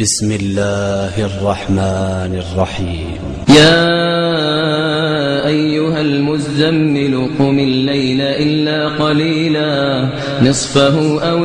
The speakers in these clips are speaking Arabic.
بسم الله الرحمن الرحيم. يا أيها المزمل قم الليل إلا قليلا نصفه أو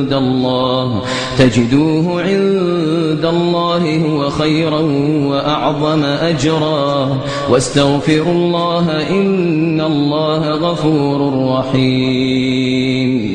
عند الله. تجدوه عند الله هو خيرا وأعظم أجرا. واستغفروا الله إن الله غفور رحيم.